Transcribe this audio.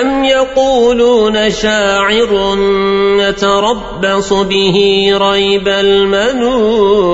أم يقولون شاعر نتربص به ريب المنون